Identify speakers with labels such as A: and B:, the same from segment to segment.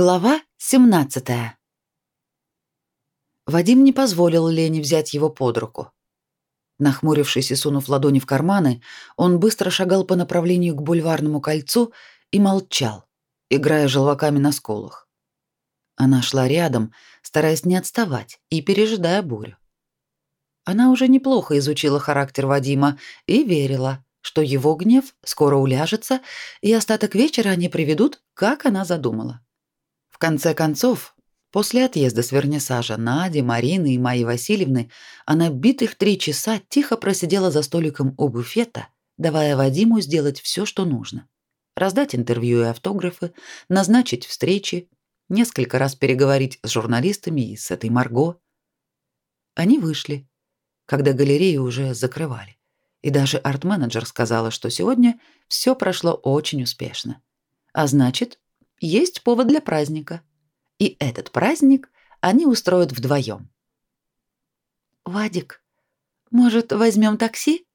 A: Глава 17. Вадим не позволил Лене взять его под руку. Нахмурившись и сунув ладони в карманы, он быстро шагал по направлению к бульварному кольцу и молчал, играя желваками на сколах. Она шла рядом, стараясь не отставать и пережидая бурю. Она уже неплохо изучила характер Вадима и верила, что его гнев скоро уляжется, и остаток вечера они приведут, как она задумала. В конце концов, после отъезда с вернисажа Нади, Марины и Майи Васильевны, она битых три часа тихо просидела за столиком у буфета, давая Вадиму сделать все, что нужно. Раздать интервью и автографы, назначить встречи, несколько раз переговорить с журналистами и с этой Марго. Они вышли, когда галерею уже закрывали. И даже арт-менеджер сказала, что сегодня все прошло очень успешно. А значит, есть повод для праздника. И этот праздник они устроят вдвоем. «Вадик, может, возьмем такси?»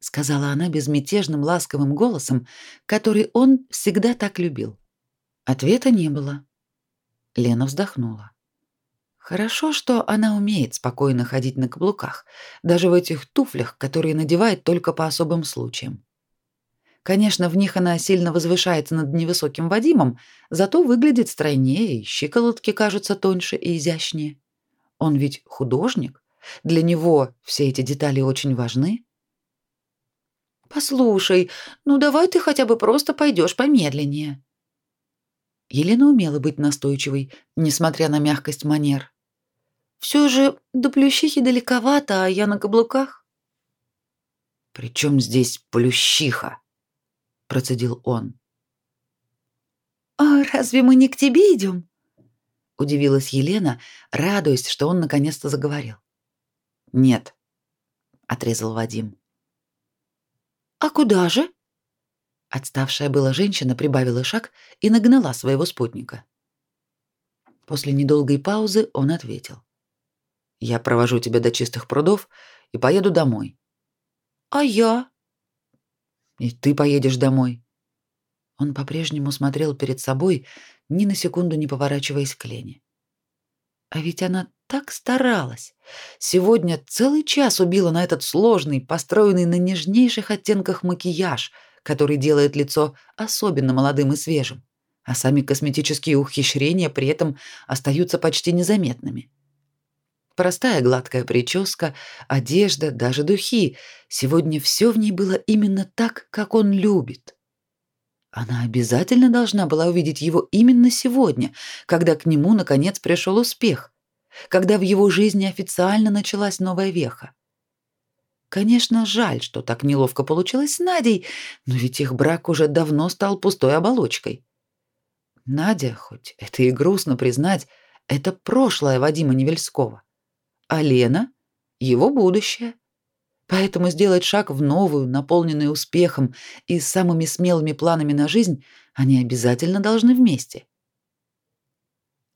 A: сказала она безмятежным ласковым голосом, который он всегда так любил. Ответа не было. Лена вздохнула. Хорошо, что она умеет спокойно ходить на каблуках, даже в этих туфлях, которые надевает только по особым случаям. Конечно, в них она сильно возвышается над невысоким Вадимом, зато выглядит стройнее, щиколотки кажутся тоньше и изящнее. Он ведь художник, для него все эти детали очень важны. Послушай, ну давай ты хотя бы просто пойдешь помедленнее. Елена умела быть настойчивой, несмотря на мягкость манер. Все же до Плющихи далековато, а я на каблуках. Причем здесь Плющиха? Процедил он. А разве мы не к тебе идем? удивилась Елена, радуясь, что он наконец-то заговорил. Нет, отрезал Вадим. А куда же? Отставшая была женщина прибавила шаг и нагнала своего спутника. После недолгой паузы он ответил: "Я провожу тебя до чистых прудов и поеду домой". "А я?" И ты поедешь домой. Он по-прежнему смотрел перед собой, ни на секунду не поворачиваясь к Лене. А ведь она так старалась. Сегодня целый час убила на этот сложный, построенный на нежнейших оттенках макияж, который делает лицо особенно молодым и свежим, а сами косметические ухищрения при этом остаются почти незаметными. Простая гладкая прическа, одежда, даже духи. Сегодня все в ней было именно так, как он любит. Она обязательно должна была увидеть его именно сегодня, когда к нему наконец пришел успех, когда в его жизни официально началась новая веха. Конечно, жаль, что так неловко получилось с Надей, но ведь их брак уже давно стал пустой оболочкой. Надя, хоть это и грустно признать, это прошлое Вадима Невельского а Лена — его будущее. Поэтому сделать шаг в новую, наполненную успехом и самыми смелыми планами на жизнь они обязательно должны вместе.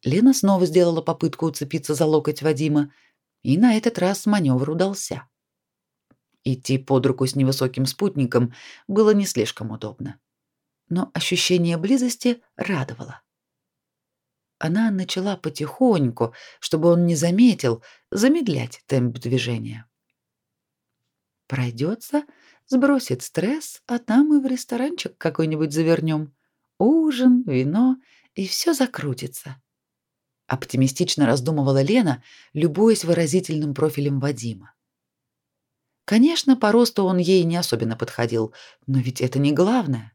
A: Лена снова сделала попытку уцепиться за локоть Вадима, и на этот раз маневр удался. Идти под руку с невысоким спутником было не слишком удобно, но ощущение близости радовало она начала потихоньку, чтобы он не заметил, замедлять темп движения. Пройдется, сбросит стресс, а там и в ресторанчик какой-нибудь завернем. Ужин, вино, и все закрутится. Оптимистично раздумывала Лена, любуясь выразительным профилем Вадима. Конечно, по росту он ей не особенно подходил, но ведь это не главное.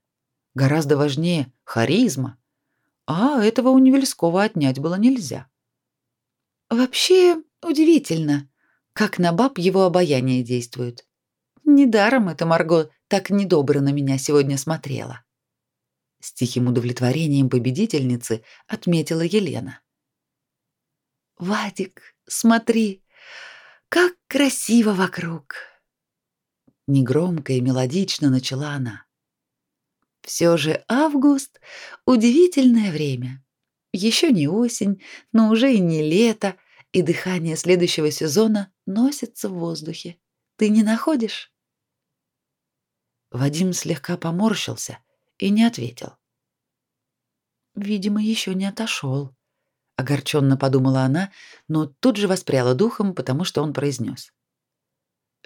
A: Гораздо важнее харизма, а этого у Невельского отнять было нельзя. Вообще удивительно, как на баб его обаяние действует. Недаром эта Марго так недобро на меня сегодня смотрела. С тихим удовлетворением победительницы отметила Елена. Вадик, смотри, как красиво вокруг. Негромко и мелодично начала она. Все же август — удивительное время. Еще не осень, но уже и не лето, и дыхание следующего сезона носится в воздухе. Ты не находишь? Вадим слегка поморщился и не ответил. Видимо, еще не отошел. Огорченно подумала она, но тут же воспряла духом, потому что он произнес.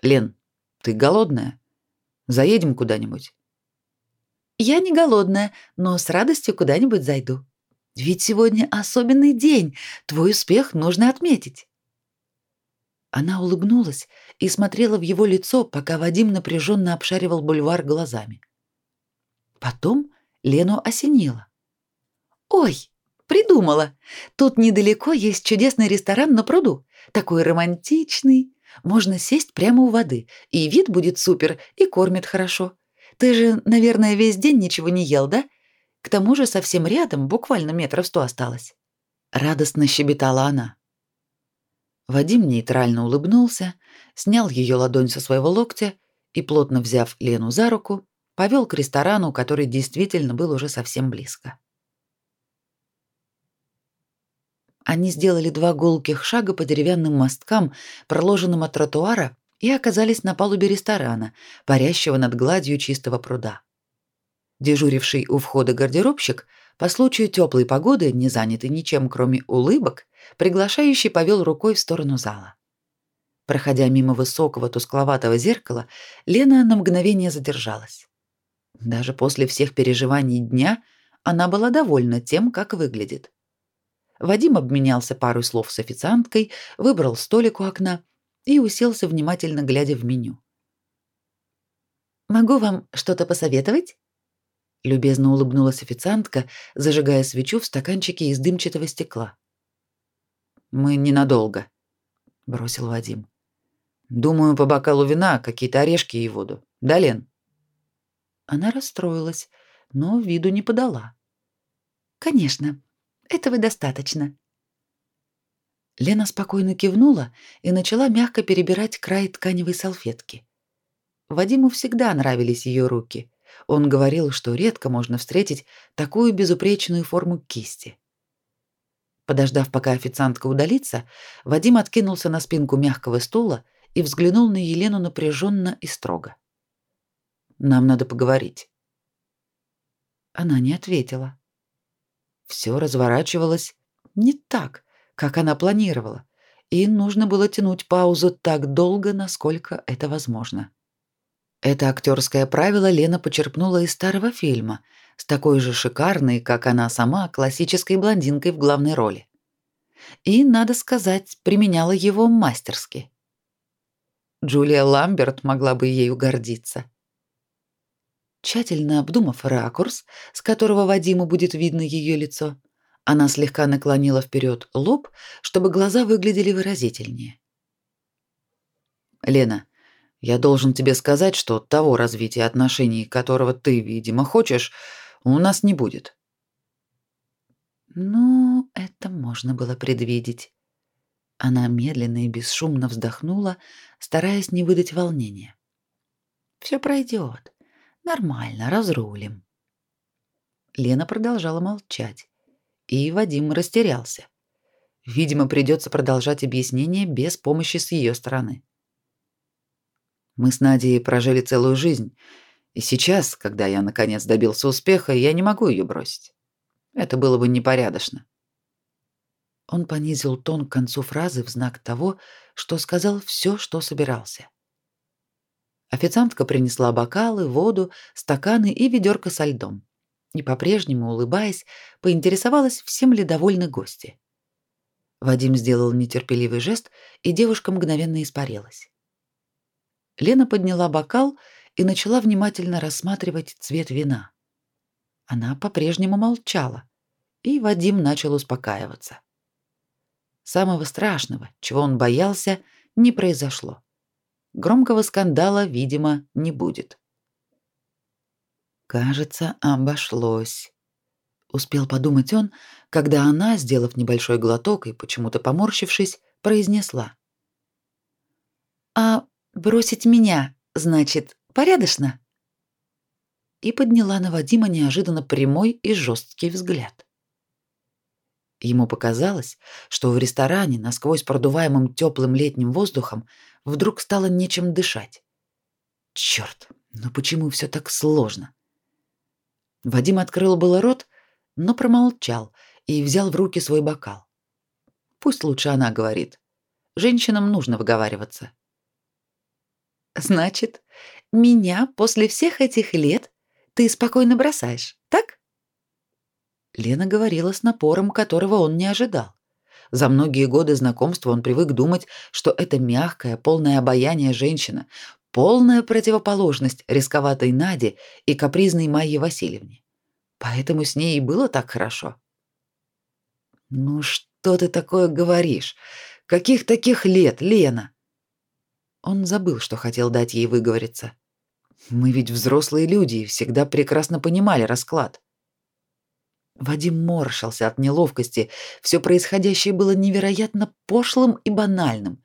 A: «Лен, ты голодная? Заедем куда-нибудь?»
B: «Я не голодная, но с радостью куда-нибудь зайду. Ведь сегодня особенный день, твой успех нужно отметить». Она улыбнулась и смотрела в его лицо, пока Вадим напряженно обшаривал бульвар глазами. Потом Лену осенило. «Ой, придумала! Тут недалеко есть чудесный ресторан на пруду. Такой романтичный. Можно сесть прямо у воды, и вид будет супер, и кормят хорошо. Ты же, наверное, весь день ничего не ел, да? К тому же совсем рядом, буквально метров сто осталось». Радостно щебетала она.
A: Вадим нейтрально улыбнулся, снял ее ладонь со своего локтя и, плотно взяв Лену за руку, повел к ресторану, который действительно был уже совсем близко. Они сделали два гулких шага по деревянным мосткам, проложенным от тротуара, и оказались на палубе ресторана, парящего над гладью чистого пруда. Дежуривший у входа гардеробщик, по случаю теплой погоды, не занятый ничем, кроме улыбок, приглашающий повел рукой в сторону зала. Проходя мимо высокого тускловатого зеркала, Лена на мгновение задержалась. Даже после всех переживаний дня она была довольна тем, как выглядит. Вадим обменялся парой слов с официанткой, выбрал столик у окна и уселся внимательно глядя в меню.
B: Могу вам что-то посоветовать?
A: любезно улыбнулась официантка, зажигая свечу в стаканчике из дымчатого стекла. Мы ненадолго, бросил Вадим. Думаю, по бокалу вина, какие-то орешки и воду. Да, Лен?
B: Она расстроилась, но виду не подала. Конечно, этого достаточно.
A: Лена спокойно кивнула и начала мягко перебирать край тканевой салфетки. Вадиму всегда нравились ее руки. Он говорил, что редко можно встретить такую безупречную форму кисти. Подождав, пока официантка удалится, Вадим откинулся на спинку мягкого стула и взглянул на Елену напряженно и строго. Нам надо поговорить. Она не ответила. Все разворачивалось не так, как она планировала, и нужно было тянуть паузу так долго, насколько это возможно. Это актерское правило Лена почерпнула из старого фильма, с такой же шикарной, как она сама, классической блондинкой в главной роли. И, надо сказать, применяла его мастерски. Джулия Ламберт могла бы ею гордиться. Тщательно обдумав ракурс, с которого Вадиму будет видно ее лицо, она слегка наклонила вперед лоб, чтобы глаза выглядели выразительнее. Лена, я должен тебе сказать, что того развития отношений, которого ты, видимо, хочешь, у нас не будет. Ну, это можно было предвидеть. Она медленно и бесшумно вздохнула, стараясь не выдать волнения. Все пройдет. Нормально, разрулим. Лена продолжала молчать, и Вадим растерялся. Видимо, придется продолжать объяснение без помощи с ее стороны. Мы с Надей прожили целую жизнь, и сейчас, когда я наконец добился успеха, я не могу ее бросить. Это было бы непорядочно. Он понизил тон к концу фразы в знак того, что сказал все, что собирался. Официантка принесла бокалы, воду, стаканы и ведерко со льдом. И по-прежнему, улыбаясь, поинтересовалась, всем ли довольны гости. Вадим сделал нетерпеливый жест, и девушка мгновенно испарилась. Лена подняла бокал и начала внимательно рассматривать цвет вина. Она по-прежнему молчала, и Вадим начал успокаиваться. Самого страшного, чего он боялся, не произошло. Громкого скандала, видимо, не будет. Кажется, обошлось. Успел подумать он, когда она, сделав небольшой глоток и почему-то поморщившись, произнесла: "А бросить меня, значит, порядочно?" И подняла на Вадима неожиданно прямой и жесткий взгляд. Ему показалось, что в ресторане, насквозь продуваемым теплым летним воздухом, вдруг стало нечем дышать. Черт, ну почему все так сложно? Вадим открыл было рот, но промолчал и взял в руки свой бокал. Пусть лучше она говорит. Женщинам нужно выговариваться.
B: Значит, меня после всех этих лет ты спокойно бросаешь, так?
A: Лена говорила с напором, которого он не ожидал. За многие годы знакомства он привык думать, что это мягкая, полная обаяния женщина, полная противоположность рисковатой Наде и капризной Майе Васильевне. Поэтому с ней и было так хорошо. Ну что ты такое говоришь? Каких таких лет, Лена? Он забыл, что хотел дать ей выговориться. Мы ведь взрослые люди и всегда прекрасно понимали расклад. Вадим морщился от неловкости. Все происходящее было невероятно пошлым и банальным.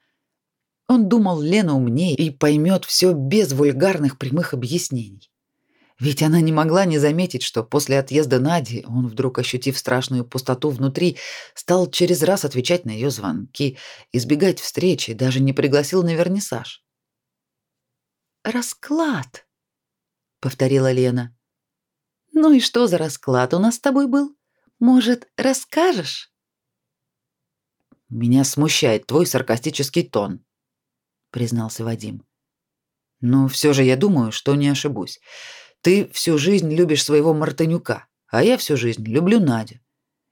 A: Он думал, Лена умнее и поймет все без вульгарных прямых объяснений. Ведь она не могла не заметить, что после отъезда Нади он, вдруг ощутив страшную пустоту внутри, стал через раз отвечать на ее звонки, избегать встречи, даже не пригласил на вернисаж.
B: «Расклад», — повторила Лена. Ну и что за расклад у нас с тобой был? Может, расскажешь?
A: Меня смущает твой саркастический тон, признался Вадим. Но все же я думаю, что не ошибусь. Ты всю жизнь любишь своего Мартынюка, а я всю жизнь люблю Надю.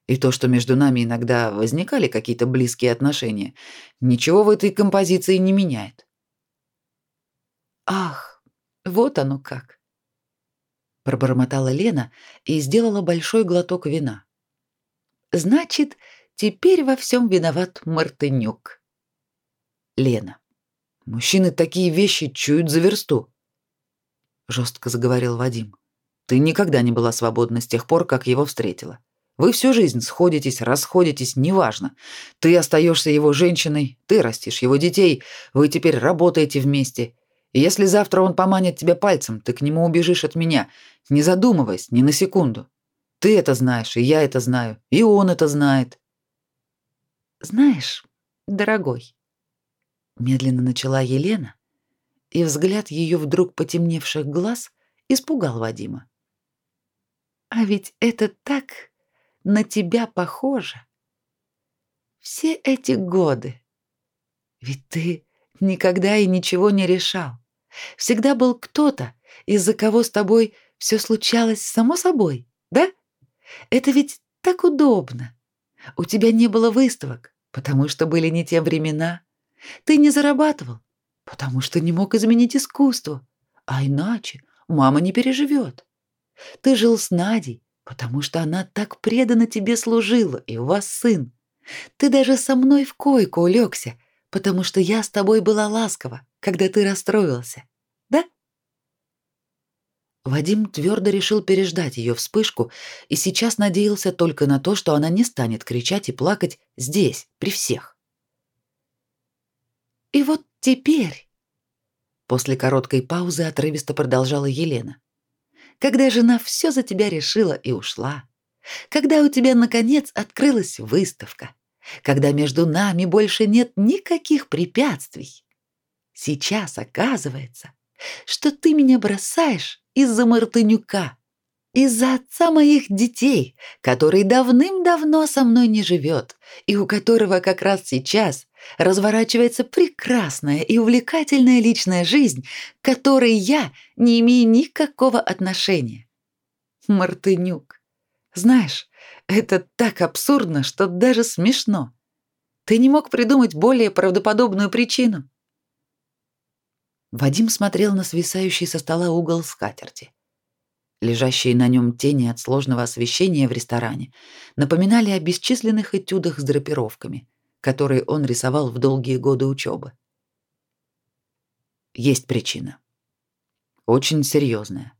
A: И то, что между нами иногда возникали какие-то близкие отношения, ничего в этой композиции не меняет.
B: Ах, вот оно как пробормотала Лена и сделала большой глоток вина. Значит, теперь во всем виноват Мартынюк.
A: Лена, мужчины такие вещи чуют за версту, жестко заговорил Вадим. Ты никогда не была свободна с тех пор, как его встретила. Вы всю жизнь сходитесь, расходитесь, неважно. Ты остаешься его женщиной, ты растишь его детей, вы теперь работаете вместе. И если завтра он поманит тебя пальцем, ты к нему убежишь от меня, не задумываясь ни на секунду. Ты это знаешь, и я это знаю, и он это знает.
B: Знаешь, дорогой, медленно начала Елена, и взгляд ее вдруг потемневших глаз испугал Вадима. А ведь это так на тебя похоже. Все эти годы. Ведь ты никогда и ничего не решал. Всегда был кто-то, из-за кого с тобой все случалось само собой, да? Это ведь так удобно. У тебя не было выставок, потому что были не те времена. Ты не зарабатывал, потому что не мог изменить искусство. А иначе мама не переживет. Ты жил с Надей, потому что она так преданно тебе служила, и у вас сын. Ты даже со мной в койку улегся, потому что я с тобой была ласкова, когда ты расстроился. Да?
A: Вадим твердо решил переждать ее вспышку и сейчас надеялся только на то, что она не станет кричать и плакать здесь, при всех.
B: И вот теперь,
A: после короткой паузы отрывисто продолжала Елена.
B: Когда жена все за тебя решила и ушла, когда у тебя наконец открылась выставка, когда между нами больше нет никаких препятствий. Сейчас оказывается, что ты меня бросаешь из-за Мартынюка, из-за отца моих детей, который давным-давно со мной не живет и у которого как раз сейчас разворачивается прекрасная и увлекательная личная жизнь, к которой я не имею никакого отношения. Мартынюк. Знаешь, это так абсурдно, что даже смешно. Ты не мог придумать более правдоподобную причину.
A: Вадим смотрел на свисающий со стола угол скатерти. Лежащие на нем тени от сложного освещения в ресторане напоминали о бесчисленных этюдах с драпировками, которые он рисовал в долгие годы учебы. Есть причина. Очень серьезная,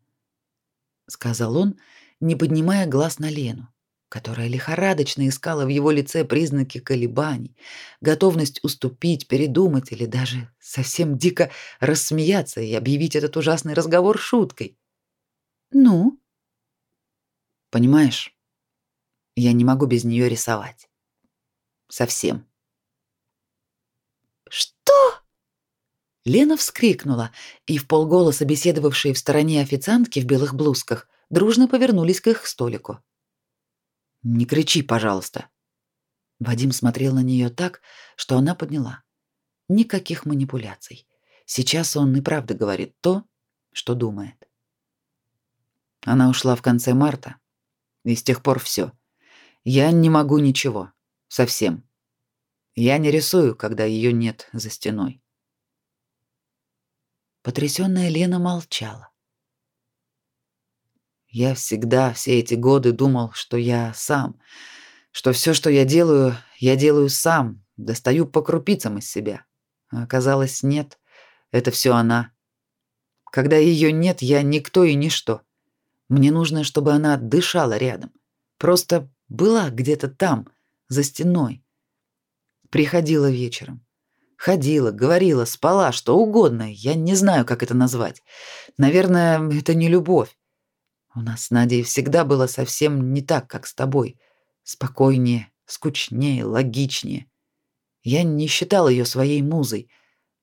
A: сказал он, не поднимая глаз на Лену которая лихорадочно искала в его лице признаки колебаний, готовность уступить, передумать или даже совсем дико рассмеяться и объявить этот ужасный разговор шуткой.
B: «Ну?»
A: «Понимаешь, я не могу без нее рисовать. Совсем».
B: «Что?»
A: Лена вскрикнула, и в полголоса беседовавшие в стороне официантки в белых блузках дружно повернулись к их столику. Не кричи, пожалуйста. Вадим смотрел на нее так, что она подняла. Никаких манипуляций. Сейчас он и правда говорит то, что думает. Она ушла в конце марта, и с тех пор все. Я не могу ничего. Совсем. Я не рисую, когда ее нет за стеной.
B: Потрясённая Лена молчала.
A: Я всегда все эти годы думал, что я сам, что все, что я делаю, я делаю сам, достаю по крупицам из себя. А оказалось, нет. Это все она. Когда ее нет, я никто и ничто. Мне нужно, чтобы она дышала рядом. Просто была где-то там, за стеной. Приходила вечером. Ходила, говорила, спала, что угодно. Я не знаю, как это назвать. Наверное, это не любовь. У нас с Надей всегда было совсем не так, как с тобой. Спокойнее, скучнее, логичнее. Я не считал ее своей музой,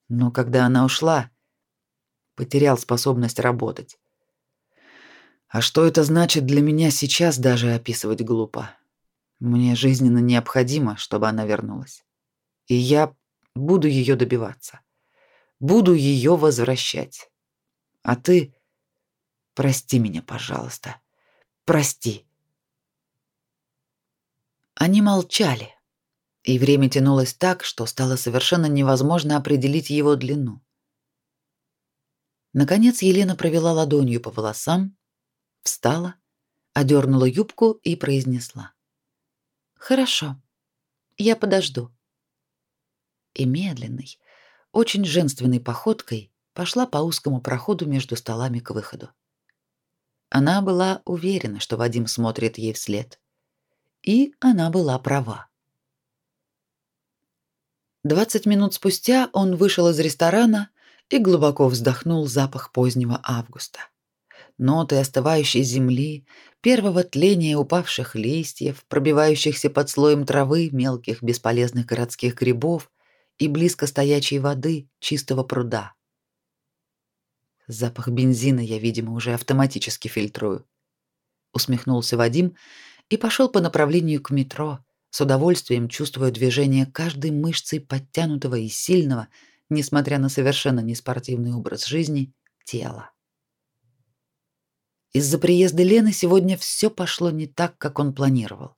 A: но когда она ушла, потерял способность работать. А что это значит для меня сейчас даже описывать глупо. Мне жизненно необходимо, чтобы она вернулась. И я буду ее добиваться. Буду ее возвращать. А ты Прости меня, пожалуйста. Прости.
B: Они молчали, и время тянулось так, что стало совершенно невозможно определить его длину. Наконец Елена провела ладонью по волосам, встала, одернула юбку и произнесла: "Хорошо. Я подожду". И медленной, очень женственной походкой пошла по узкому проходу между столами к выходу. Она была уверена, что Вадим смотрит ей вслед. И она была права. Двадцать минут спустя он вышел из ресторана и глубоко вздохнул запах позднего августа. Ноты остывающей земли, первого тления упавших листьев, пробивающихся под слоем травы мелких бесполезных городских грибов и близко стоячей воды чистого пруда. Запах бензина я, видимо, уже автоматически фильтрую. Усмехнулся Вадим и пошел по направлению к метро, с удовольствием чувствуя движение каждой мышцей подтянутого и сильного, несмотря на совершенно неспортивный образ жизни, тела. Из-за приезда Лены сегодня все пошло не так, как он планировал.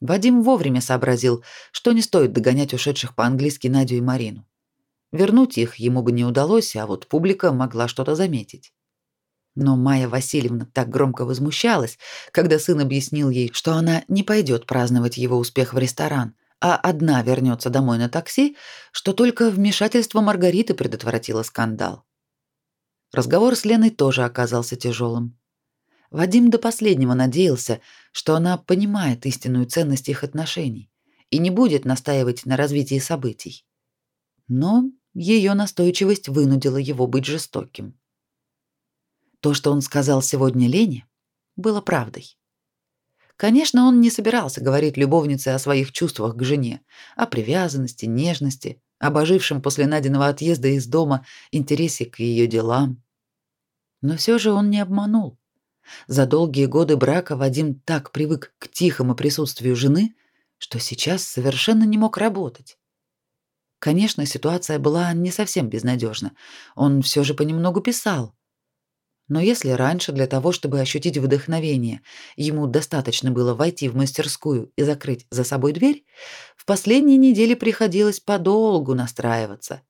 B: Вадим вовремя сообразил, что не стоит догонять ушедших по-английски Надю и Марину. Вернуть их ему бы не удалось, а вот публика могла что-то заметить. Но Майя Васильевна так громко возмущалась, когда сын объяснил ей, что она не пойдет праздновать его успех в ресторан, а одна вернется домой на такси, что только вмешательство Маргариты предотвратило скандал. Разговор с Леной тоже оказался тяжелым. Вадим до последнего надеялся, что она понимает истинную ценность их отношений и не будет настаивать на развитии событий. Но ее настойчивость вынудила его быть жестоким. То, что он сказал сегодня Лене, было правдой. Конечно, он не собирался говорить любовнице о своих чувствах к жене, о привязанности, нежности, об ожившем после Надиного отъезда из дома интересе к ее делам. Но все же он не обманул. За долгие годы брака Вадим так привык к тихому присутствию жены, что сейчас совершенно не мог работать. Конечно, ситуация была не совсем безнадежна. Он все же понемногу писал. Но если раньше для того, чтобы ощутить вдохновение, ему достаточно было войти в мастерскую и закрыть за собой дверь, в последние недели приходилось подолгу настраиваться,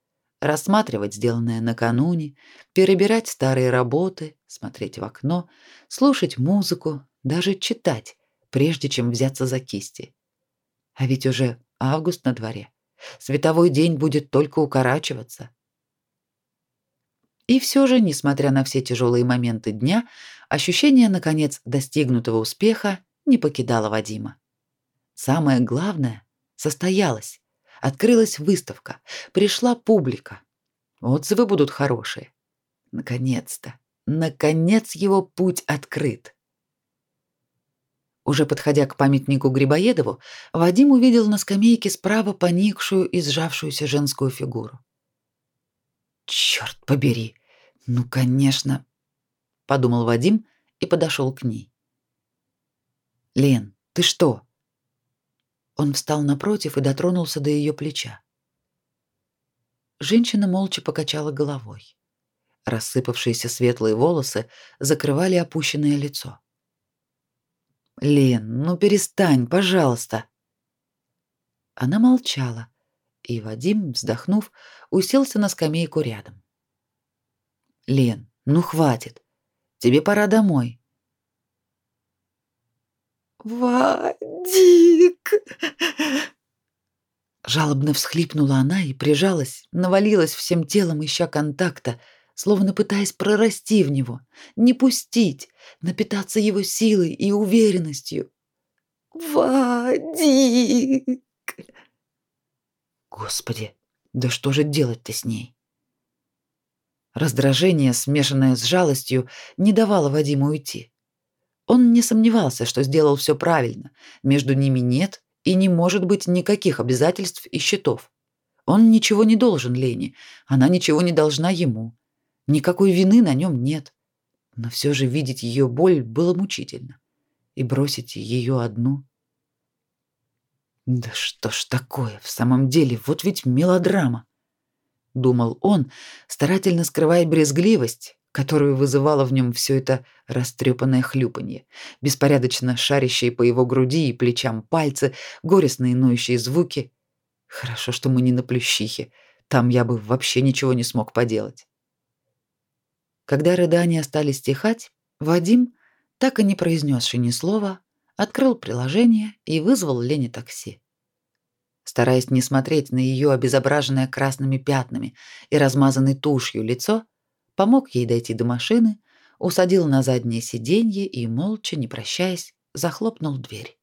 B: рассматривать сделанное накануне, перебирать старые работы, смотреть в окно, слушать музыку, даже читать, прежде чем взяться за кисти. А ведь уже август на дворе. Световой день будет только укорачиваться. И все же, несмотря на все тяжелые моменты дня, ощущение наконец достигнутого успеха не покидало Вадима. Самое главное состоялось. Открылась выставка, пришла публика. Отзывы будут хорошие. Наконец-то, наконец его путь открыт. Уже подходя к памятнику Грибоедову, Вадим увидел на скамейке справа поникшую и сжавшуюся женскую фигуру. «Черт побери! Ну, конечно!» — подумал Вадим и подошел к ней. «Лен,
A: Ты что? Он встал напротив и дотронулся до ее плеча. Женщина молча покачала головой. Рассыпавшиеся светлые волосы закрывали опущенное лицо. Лен, ну перестань, пожалуйста. Она молчала, и Вадим, вздохнув, уселся на скамейку рядом. Лен, ну хватит. Тебе пора домой.
B: Вадик.
A: Жалобно всхлипнула она и прижалась, навалилась всем телом, ища контакта, словно пытаясь прорасти в него, не пустить, напитаться его силой и уверенностью.
B: Вадик!
A: Господи, да что же делать-то с ней? Раздражение, смешанное с жалостью, не давало Вадиму уйти. Он не сомневался, что сделал все правильно. Между ними нет и не может быть никаких обязательств и счетов. Он ничего не должен Лене, она ничего не должна ему. Никакой вины на нем нет. Но все же видеть ее боль было мучительно. И бросить ее одну... Да что ж такое, в самом деле, вот ведь мелодрама. Думал он, старательно скрывая брезгливость, которую вызывало в нем все это растрепанное хлюпанье, беспорядочно шарящие по его груди и плечам пальцы, горестные ноющие звуки. Хорошо, что мы не на Плющихе, там я бы вообще ничего не смог поделать. Когда рыдания стали стихать, Вадим, так и не произнесший ни слова, открыл приложение и вызвал Лене такси. Стараясь не смотреть на ее обезображенное красными пятнами и размазанной тушью лицо, помог ей дойти до машины, усадил на заднее сиденье и молча, не прощаясь, захлопнул дверь.